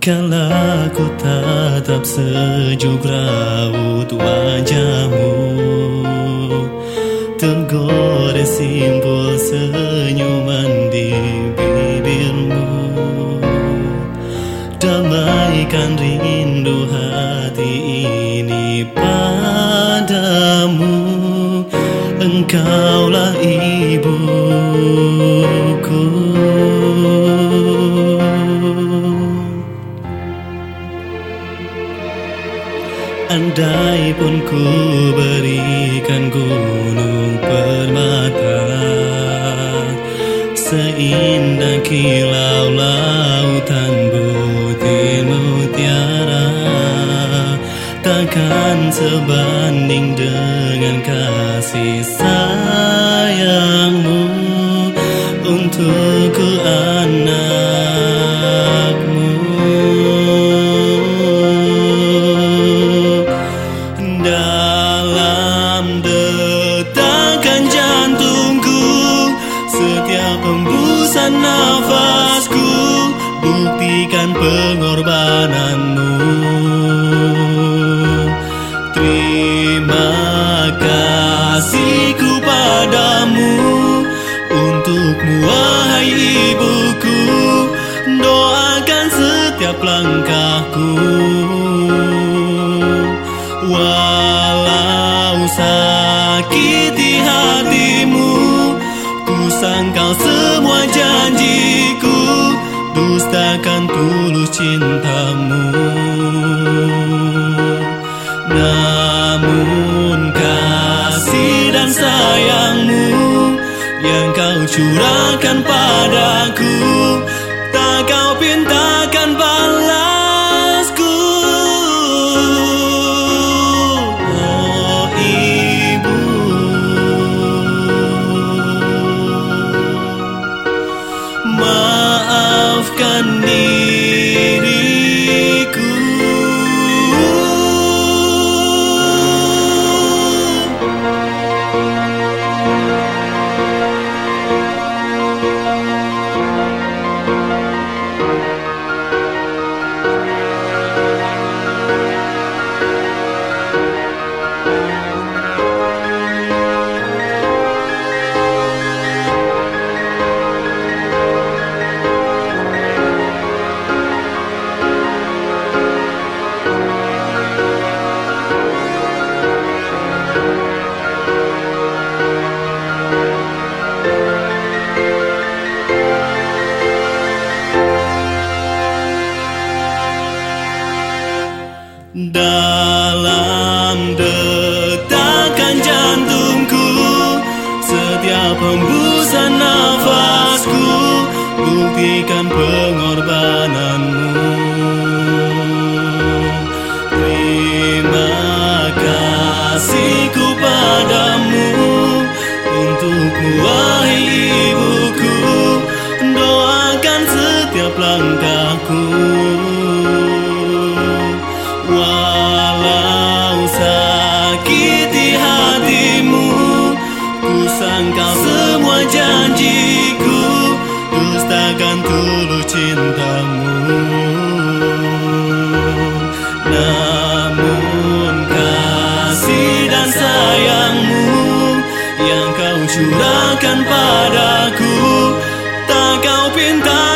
Kala ku tatap sejuk raut wajahmu Tergores simbol senyuman di bibirmu. Damaikan rindu hati ini padamu. Engkaulah ibuku Andai pun ku berikan gunung permata Seindah kilau lautan butir mutiara Takkan sebanding dengan kasih sayangmu. Untukku pengorbananmu. Terima kasihku padamu Untukmu wahai ibuku. Doakan setiap langkahku. Walau Dustakan tulus cintamu. Namun kasih dan sayangmu Yang kau curahkan padaku Tak kau pintakan balasku Dalam detakan jantungku. Setiap hembusan nafasku Buktikan pengorbananmu. Terima kasihku padamu janjiku Dustakan tulus cintamu. Namun kasih dan sayangmu Yang kau curahkan padaku Tak kau pintakan